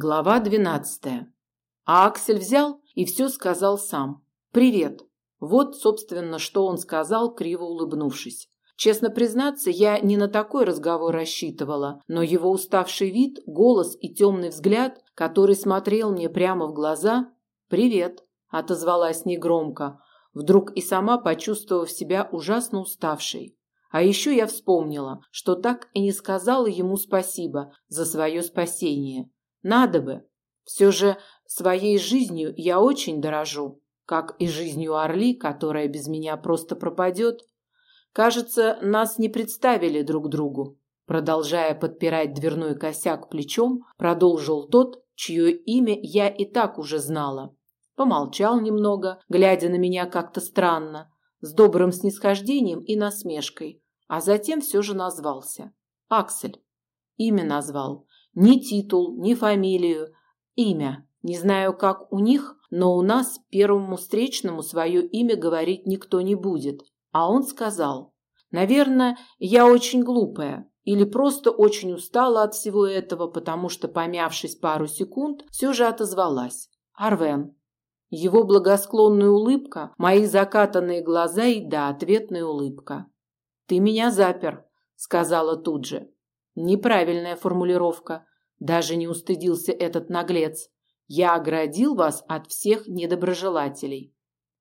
Глава двенадцатая. А Аксель взял и все сказал сам. «Привет». Вот, собственно, что он сказал, криво улыбнувшись. Честно признаться, я не на такой разговор рассчитывала, но его уставший вид, голос и темный взгляд, который смотрел мне прямо в глаза «Привет», – отозвалась негромко, вдруг и сама почувствовав себя ужасно уставшей. А еще я вспомнила, что так и не сказала ему спасибо за свое спасение. Надо бы. Все же своей жизнью я очень дорожу, как и жизнью Орли, которая без меня просто пропадет. Кажется, нас не представили друг другу. Продолжая подпирать дверной косяк плечом, продолжил тот, чье имя я и так уже знала. Помолчал немного, глядя на меня как-то странно, с добрым снисхождением и насмешкой, а затем все же назвался. Аксель. Имя назвал. Ни титул, ни фамилию. Имя. Не знаю, как у них, но у нас первому встречному свое имя говорить никто не будет. А он сказал, наверное, я очень глупая или просто очень устала от всего этого, потому что, помявшись пару секунд, все же отозвалась. Арвен. Его благосклонная улыбка, мои закатанные глаза и да, ответная улыбка. «Ты меня запер», — сказала тут же. Неправильная формулировка. Даже не устыдился этот наглец. Я оградил вас от всех недоброжелателей.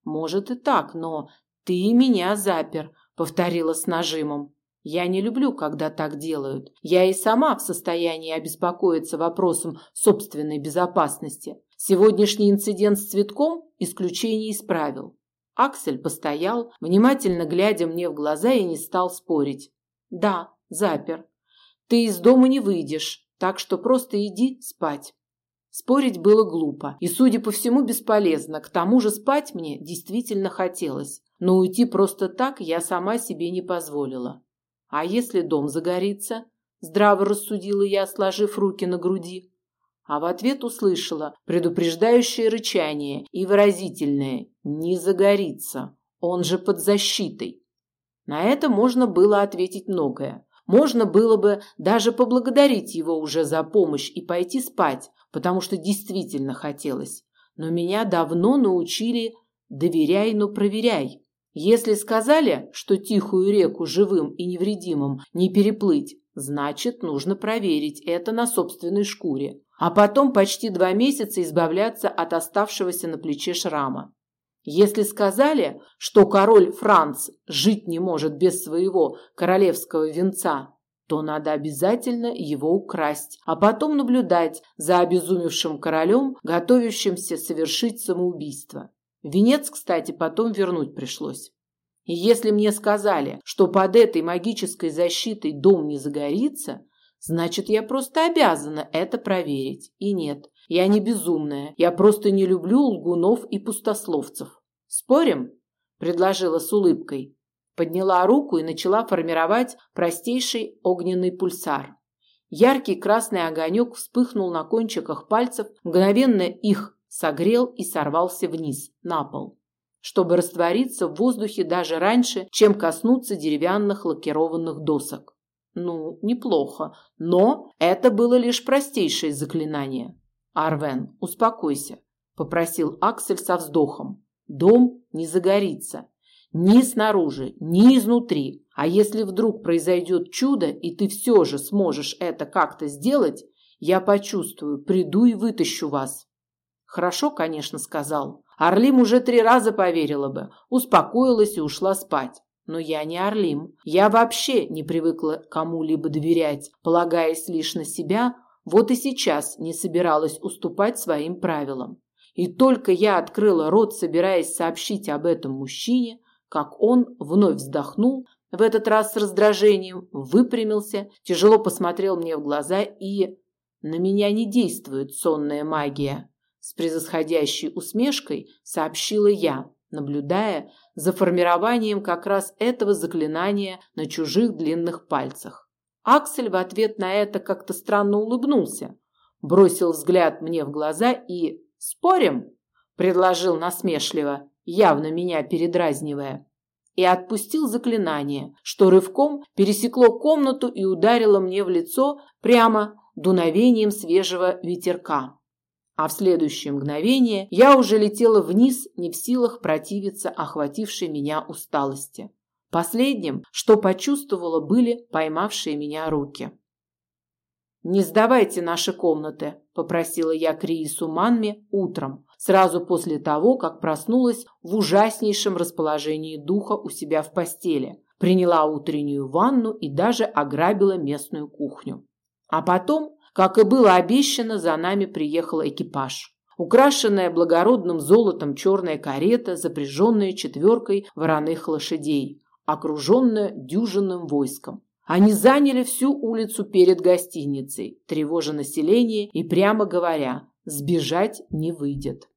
Может и так, но ты меня запер, повторила с нажимом. Я не люблю, когда так делают. Я и сама в состоянии обеспокоиться вопросом собственной безопасности. Сегодняшний инцидент с цветком исключение исправил. Аксель постоял, внимательно глядя мне в глаза и не стал спорить. Да, запер. Ты из дома не выйдешь, так что просто иди спать. Спорить было глупо и, судя по всему, бесполезно. К тому же спать мне действительно хотелось, но уйти просто так я сама себе не позволила. А если дом загорится? Здраво рассудила я, сложив руки на груди. А в ответ услышала предупреждающее рычание и выразительное «не загорится, он же под защитой». На это можно было ответить многое. Можно было бы даже поблагодарить его уже за помощь и пойти спать, потому что действительно хотелось. Но меня давно научили «доверяй, но проверяй». Если сказали, что тихую реку живым и невредимым не переплыть, значит, нужно проверить это на собственной шкуре, а потом почти два месяца избавляться от оставшегося на плече шрама. Если сказали, что король Франц жить не может без своего королевского венца, то надо обязательно его украсть, а потом наблюдать за обезумевшим королем, готовящимся совершить самоубийство. Венец, кстати, потом вернуть пришлось. И если мне сказали, что под этой магической защитой дом не загорится, значит, я просто обязана это проверить. И нет, я не безумная, я просто не люблю лгунов и пустословцев. Спорим? предложила с улыбкой. Подняла руку и начала формировать простейший огненный пульсар. Яркий красный огонек вспыхнул на кончиках пальцев, мгновенно их согрел и сорвался вниз, на пол, чтобы раствориться в воздухе даже раньше, чем коснуться деревянных лакированных досок. Ну, неплохо, но это было лишь простейшее заклинание. Арвен, успокойся, попросил Аксель со вздохом. Дом не загорится. Ни снаружи, ни изнутри. А если вдруг произойдет чудо, и ты все же сможешь это как-то сделать, я почувствую, приду и вытащу вас. Хорошо, конечно, сказал. Орлим уже три раза поверила бы, успокоилась и ушла спать. Но я не Орлим. Я вообще не привыкла кому-либо доверять, полагаясь лишь на себя, вот и сейчас не собиралась уступать своим правилам. И только я открыла рот, собираясь сообщить об этом мужчине, как он вновь вздохнул, в этот раз с раздражением, выпрямился, тяжело посмотрел мне в глаза и... На меня не действует сонная магия. С превосходящей усмешкой сообщила я, наблюдая за формированием как раз этого заклинания на чужих длинных пальцах. Аксель в ответ на это как-то странно улыбнулся, бросил взгляд мне в глаза и «Спорим?» – предложил насмешливо, явно меня передразнивая. И отпустил заклинание, что рывком пересекло комнату и ударило мне в лицо прямо дуновением свежего ветерка. А в следующее мгновение я уже летела вниз, не в силах противиться охватившей меня усталости. Последним, что почувствовала, были поймавшие меня руки. «Не сдавайте наши комнаты», – попросила я Криису Манме утром, сразу после того, как проснулась в ужаснейшем расположении духа у себя в постели, приняла утреннюю ванну и даже ограбила местную кухню. А потом, как и было обещано, за нами приехал экипаж. Украшенная благородным золотом черная карета, запряженная четверкой вороных лошадей, окруженная дюжинным войском. Они заняли всю улицу перед гостиницей, тревожа население и прямо говоря, сбежать не выйдет.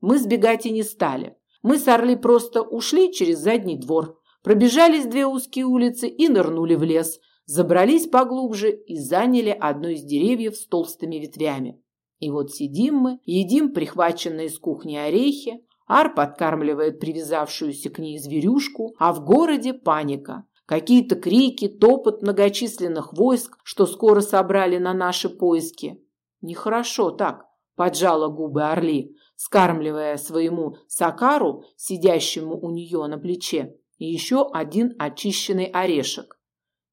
Мы сбегать и не стали. Мы с Орли просто ушли через задний двор, пробежались две узкие улицы и нырнули в лес, забрались поглубже и заняли одно из деревьев с толстыми ветвями. И вот сидим мы, едим прихваченные из кухни орехи, Ар подкармливает привязавшуюся к ней зверюшку, а в городе паника. Какие-то крики, топот многочисленных войск, что скоро собрали на наши поиски. Нехорошо так, поджала губы Орли, скармливая своему Сакару, сидящему у нее на плече, еще один очищенный орешек.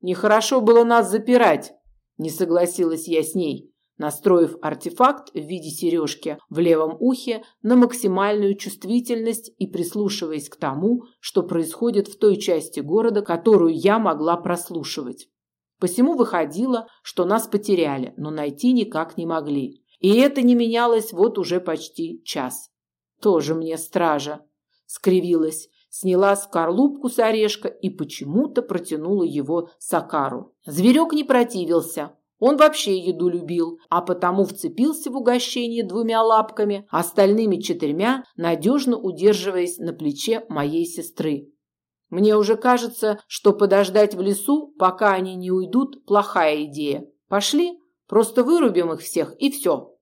Нехорошо было нас запирать, не согласилась я с ней настроив артефакт в виде сережки в левом ухе на максимальную чувствительность и прислушиваясь к тому, что происходит в той части города, которую я могла прослушивать. Посему выходило, что нас потеряли, но найти никак не могли. И это не менялось вот уже почти час. Тоже мне стража. Скривилась, сняла скорлупку с орешка и почему-то протянула его Сакару. Зверек не противился, он вообще еду любил, а потому вцепился в угощение двумя лапками, остальными четырьмя надежно удерживаясь на плече моей сестры. Мне уже кажется, что подождать в лесу, пока они не уйдут, плохая идея. Пошли, просто вырубим их всех и все.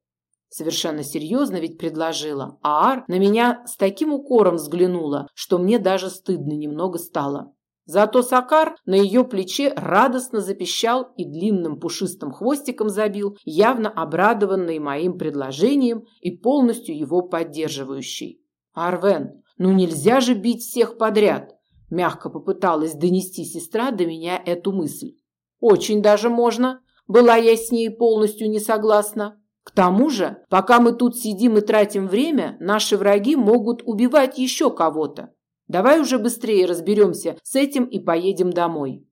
Совершенно серьезно ведь предложила. А Ар на меня с таким укором взглянула, что мне даже стыдно немного стало. Зато Сакар на ее плече радостно запищал и длинным пушистым хвостиком забил, явно обрадованный моим предложением и полностью его поддерживающий. «Арвен, ну нельзя же бить всех подряд!» Мягко попыталась донести сестра до меня эту мысль. «Очень даже можно!» Была я с ней полностью не согласна. К тому же, пока мы тут сидим и тратим время, наши враги могут убивать еще кого-то. Давай уже быстрее разберемся с этим и поедем домой.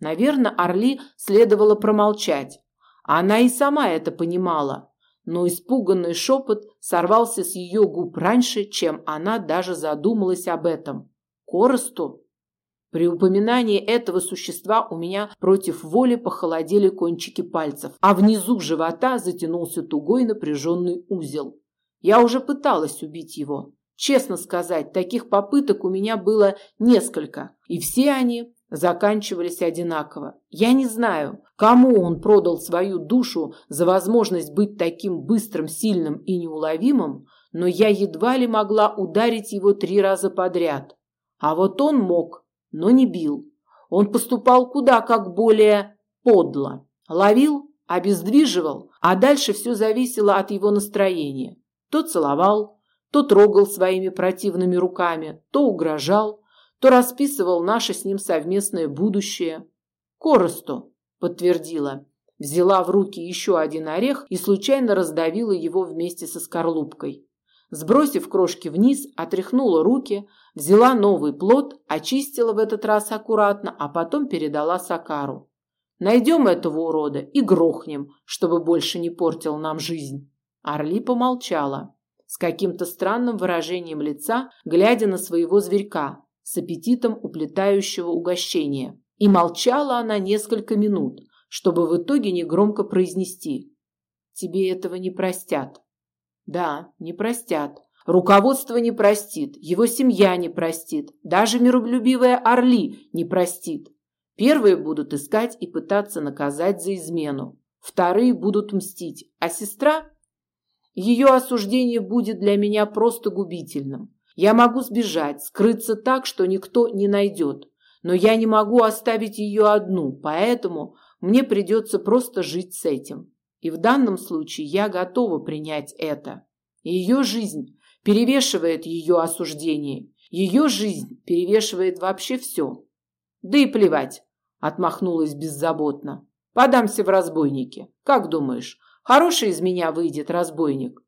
Наверное, Орли следовало промолчать. Она и сама это понимала, но испуганный шепот сорвался с ее губ раньше, чем она даже задумалась об этом. Коросту? При упоминании этого существа у меня против воли похолодели кончики пальцев, а внизу живота затянулся тугой напряженный узел. Я уже пыталась убить его, Честно сказать, таких попыток у меня было несколько, и все они заканчивались одинаково. Я не знаю, кому он продал свою душу за возможность быть таким быстрым, сильным и неуловимым, но я едва ли могла ударить его три раза подряд. А вот он мог, но не бил. Он поступал куда как более подло. Ловил, обездвиживал, а дальше все зависело от его настроения. То целовал, то трогал своими противными руками, то угрожал, то расписывал наше с ним совместное будущее. «Коросту», — подтвердила. Взяла в руки еще один орех и случайно раздавила его вместе со скорлупкой. Сбросив крошки вниз, отряхнула руки, взяла новый плод, очистила в этот раз аккуратно, а потом передала Сакару. Найдем этого урода и грохнем, чтобы больше не портил нам жизнь. Орли помолчала с каким-то странным выражением лица, глядя на своего зверька, с аппетитом уплетающего угощение. И молчала она несколько минут, чтобы в итоге негромко произнести. «Тебе этого не простят». «Да, не простят. Руководство не простит, его семья не простит, даже миролюбивая Орли не простит. Первые будут искать и пытаться наказать за измену, вторые будут мстить, а сестра ее осуждение будет для меня просто губительным. Я могу сбежать, скрыться так, что никто не найдет. Но я не могу оставить ее одну, поэтому мне придется просто жить с этим. И в данном случае я готова принять это. Ее жизнь перевешивает ее осуждение. Ее жизнь перевешивает вообще все. Да и плевать, отмахнулась беззаботно. Подамся в разбойники. Как думаешь, хороший из меня выйдет разбойник?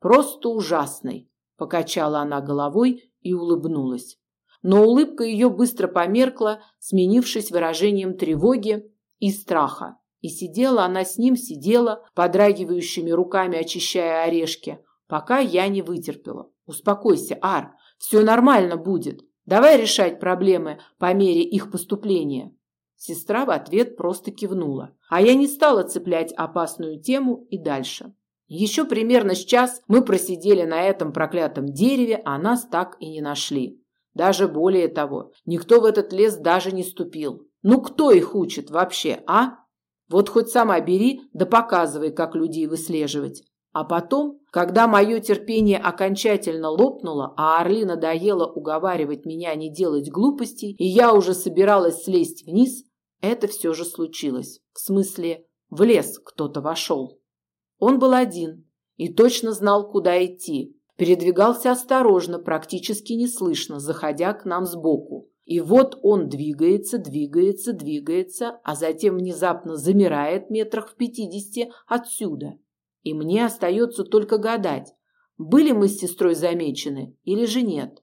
Просто ужасный, покачала она головой и улыбнулась. Но улыбка ее быстро померкла, сменившись выражением тревоги и страха. И сидела она с ним, сидела, подрагивающими руками очищая орешки, пока я не вытерпела. Успокойся, Ар, все нормально будет. Давай решать проблемы по мере их поступления. Сестра в ответ просто кивнула, а я не стала цеплять опасную тему и дальше. Еще примерно с час мы просидели на этом проклятом дереве, а нас так и не нашли. Даже более того, никто в этот лес даже не ступил. Ну кто их учит вообще, а? Вот хоть сама бери, да показывай, как людей выслеживать. А потом, когда мое терпение окончательно лопнуло, а Орли надоело уговаривать меня не делать глупостей, и я уже собиралась слезть вниз, это все же случилось. В смысле, в лес кто-то вошел. Он был один и точно знал, куда идти. Передвигался осторожно, практически неслышно, заходя к нам сбоку. И вот он двигается, двигается, двигается, а затем внезапно замирает метрах в пятидесяти отсюда. И мне остается только гадать, были мы с сестрой замечены или же нет.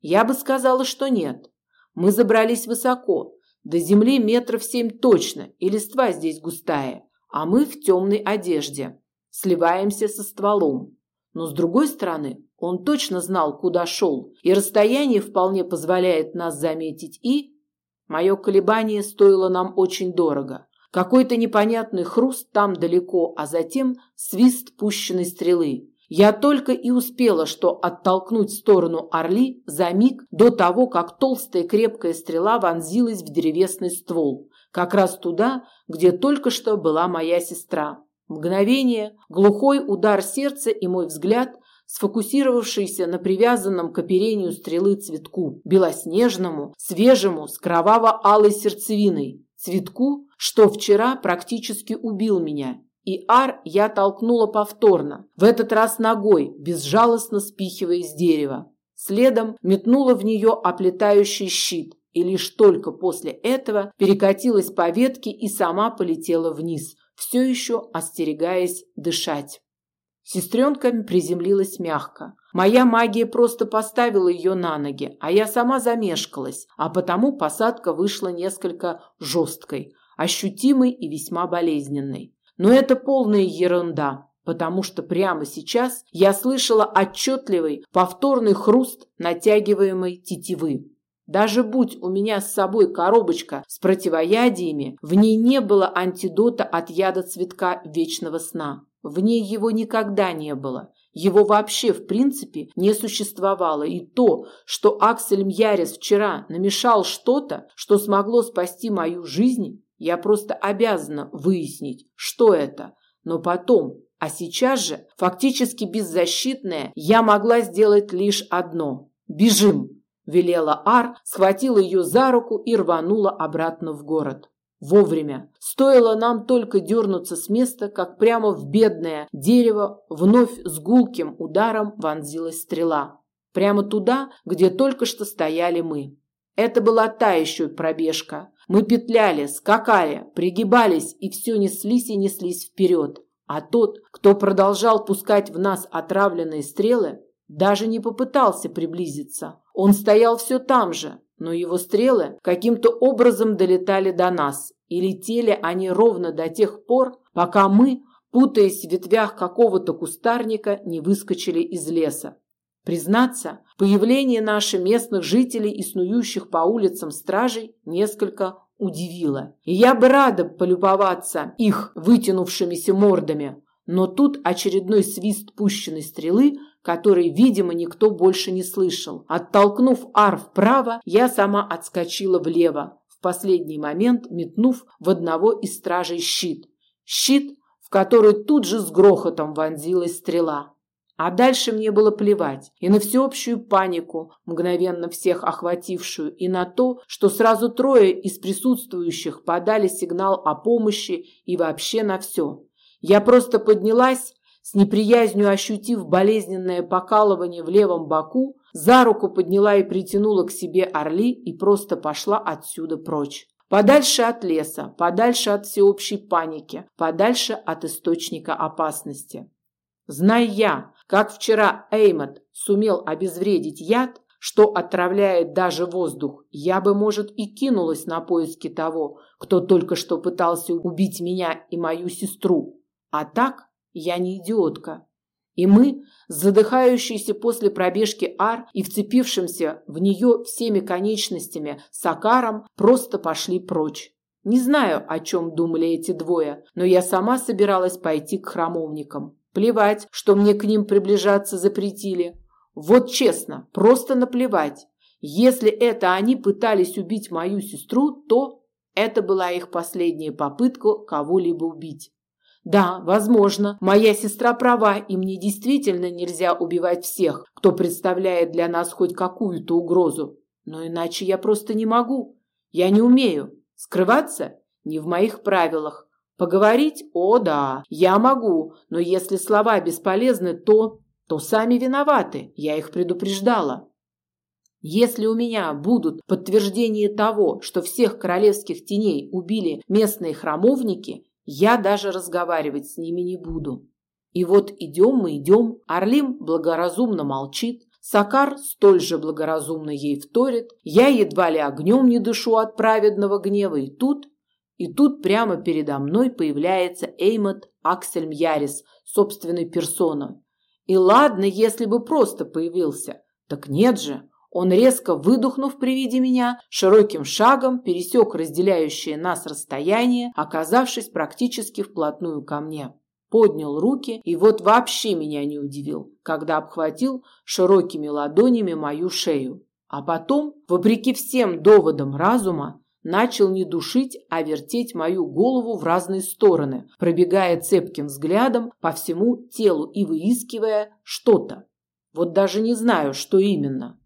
Я бы сказала, что нет. Мы забрались высоко, до земли метров семь точно, и листва здесь густая, а мы в темной одежде, сливаемся со стволом. Но с другой стороны, он точно знал, куда шел, и расстояние вполне позволяет нас заметить и... Мое колебание стоило нам очень дорого. Какой-то непонятный хруст там далеко, а затем свист пущенной стрелы. Я только и успела что оттолкнуть в сторону Орли за миг до того, как толстая крепкая стрела вонзилась в древесный ствол, как раз туда, где только что была моя сестра. Мгновение, глухой удар сердца и мой взгляд, сфокусировавшийся на привязанном к оперению стрелы цветку, белоснежному, свежему, с кроваво-алой сердцевиной, цветку, что вчера практически убил меня и ар я толкнула повторно, в этот раз ногой, безжалостно спихивая с дерева. Следом метнула в нее оплетающий щит, и лишь только после этого перекатилась по ветке и сама полетела вниз, все еще остерегаясь дышать. Сестренка приземлилась мягко. Моя магия просто поставила ее на ноги, а я сама замешкалась, а потому посадка вышла несколько жесткой, ощутимой и весьма болезненной. Но это полная ерунда, потому что прямо сейчас я слышала отчетливый повторный хруст натягиваемой тетивы. Даже будь у меня с собой коробочка с противоядиями, в ней не было антидота от яда цветка вечного сна. В ней его никогда не было. Его вообще, в принципе, не существовало. И то, что Аксель Мьярис вчера намешал что-то, что смогло спасти мою жизнь, я просто обязана выяснить, что это. Но потом, а сейчас же, фактически беззащитная, я могла сделать лишь одно. «Бежим!» – велела Ар, схватила ее за руку и рванула обратно в город. Вовремя. Стоило нам только дернуться с места, как прямо в бедное дерево вновь с гулким ударом вонзилась стрела. Прямо туда, где только что стояли мы. Это была та еще пробежка. Мы петляли, скакали, пригибались и все неслись и неслись вперед. А тот, кто продолжал пускать в нас отравленные стрелы, даже не попытался приблизиться. Он стоял все там же, но его стрелы каким-то образом долетали до нас, и летели они ровно до тех пор, пока мы, путаясь в ветвях какого-то кустарника, не выскочили из леса. Признаться, появление наших местных жителей и снующих по улицам стражей несколько удивило. И я бы рада полюбоваться их вытянувшимися мордами, но тут очередной свист пущенной стрелы, который, видимо, никто больше не слышал. Оттолкнув ар вправо, я сама отскочила влево, в последний момент метнув в одного из стражей щит. Щит, в который тут же с грохотом вонзилась стрела. А дальше мне было плевать и на всеобщую панику, мгновенно всех охватившую, и на то, что сразу трое из присутствующих подали сигнал о помощи и вообще на все. Я просто поднялась, с неприязнью ощутив болезненное покалывание в левом боку, за руку подняла и притянула к себе Орли и просто пошла отсюда прочь. Подальше от леса, подальше от всеобщей паники, подальше от источника опасности. Зная я, как вчера Эймот сумел обезвредить яд, что отравляет даже воздух, я бы, может, и кинулась на поиски того, кто только что пытался убить меня и мою сестру. А так я не идиотка. И мы, задыхающиеся после пробежки Ар и вцепившимся в нее всеми конечностями Сакаром, просто пошли прочь. Не знаю, о чем думали эти двое, но я сама собиралась пойти к храмовникам. Плевать, что мне к ним приближаться запретили. Вот честно, просто наплевать. Если это они пытались убить мою сестру, то это была их последняя попытка кого-либо убить. Да, возможно, моя сестра права, и мне действительно нельзя убивать всех, кто представляет для нас хоть какую-то угрозу. Но иначе я просто не могу. Я не умею. Скрываться не в моих правилах. Поговорить? О, да, я могу, но если слова бесполезны, то то сами виноваты. Я их предупреждала. Если у меня будут подтверждения того, что всех королевских теней убили местные храмовники, я даже разговаривать с ними не буду. И вот идем мы, идем. Орлим благоразумно молчит. Сакар столь же благоразумно ей вторит. Я едва ли огнем не дышу от праведного гнева. И тут, и тут прямо передо мной появляется Эймот Аксель Мьярис собственной персоной. И ладно, если бы просто появился. Так нет же. Он, резко выдохнув при виде меня, широким шагом пересек разделяющее нас расстояние, оказавшись практически вплотную ко мне. Поднял руки и вот вообще меня не удивил, когда обхватил широкими ладонями мою шею. А потом, вопреки всем доводам разума, начал не душить, а вертеть мою голову в разные стороны, пробегая цепким взглядом по всему телу и выискивая что-то. Вот даже не знаю, что именно.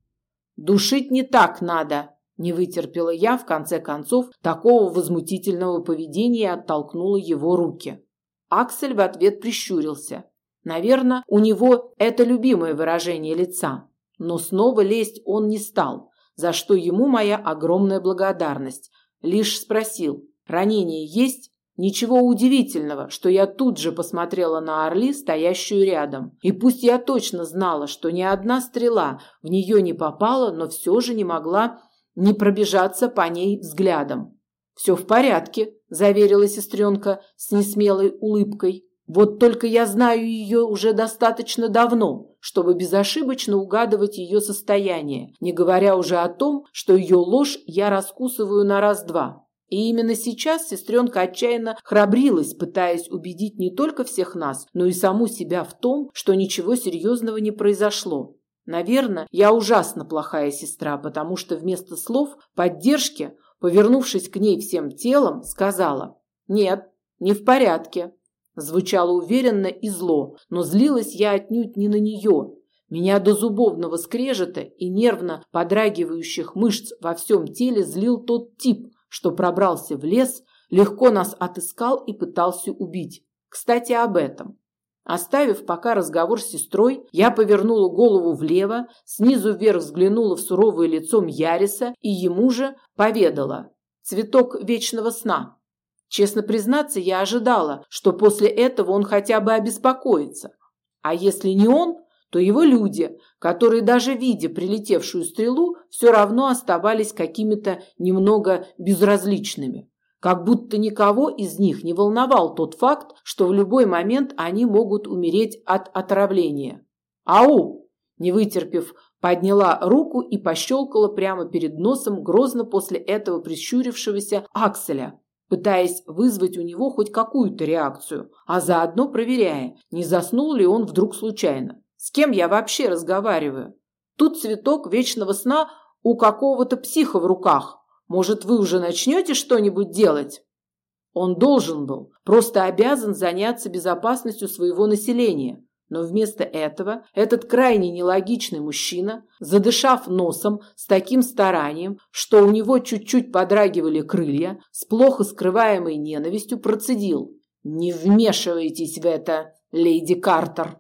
Душить не так надо, не вытерпела я в конце концов такого возмутительного поведения и оттолкнула его руки. Аксель в ответ прищурился. Наверное, у него это любимое выражение лица. Но снова лезть он не стал, за что ему моя огромная благодарность. Лишь спросил: "Ранение есть?" Ничего удивительного, что я тут же посмотрела на Орли, стоящую рядом. И пусть я точно знала, что ни одна стрела в нее не попала, но все же не могла не пробежаться по ней взглядом. «Все в порядке», – заверила сестренка с несмелой улыбкой. «Вот только я знаю ее уже достаточно давно, чтобы безошибочно угадывать ее состояние, не говоря уже о том, что ее ложь я раскусываю на раз-два. И именно сейчас сестренка отчаянно храбрилась, пытаясь убедить не только всех нас, но и саму себя в том, что ничего серьезного не произошло. Наверное, я ужасно плохая сестра, потому что вместо слов поддержки, повернувшись к ней всем телом, сказала «Нет, не в порядке». Звучало уверенно и зло, но злилась я отнюдь не на нее. Меня до зубовного скрежета и нервно подрагивающих мышц во всем теле злил тот тип, что пробрался в лес, легко нас отыскал и пытался убить. Кстати, об этом. Оставив пока разговор с сестрой, я повернула голову влево, снизу вверх взглянула в суровое лицо Мьяриса и ему же поведала. Цветок вечного сна. Честно признаться, я ожидала, что после этого он хотя бы обеспокоится. А если не он, то его люди, которые даже видя прилетевшую стрелу, все равно оставались какими-то немного безразличными. Как будто никого из них не волновал тот факт, что в любой момент они могут умереть от отравления. «Ау!» Не вытерпев, подняла руку и пощелкала прямо перед носом грозно после этого прищурившегося Акселя, пытаясь вызвать у него хоть какую-то реакцию, а заодно проверяя, не заснул ли он вдруг случайно. С кем я вообще разговариваю? Тут цветок вечного сна у какого-то психа в руках. Может, вы уже начнете что-нибудь делать? Он должен был, просто обязан заняться безопасностью своего населения. Но вместо этого этот крайне нелогичный мужчина, задышав носом с таким старанием, что у него чуть-чуть подрагивали крылья, с плохо скрываемой ненавистью процедил. Не вмешивайтесь в это, леди Картер,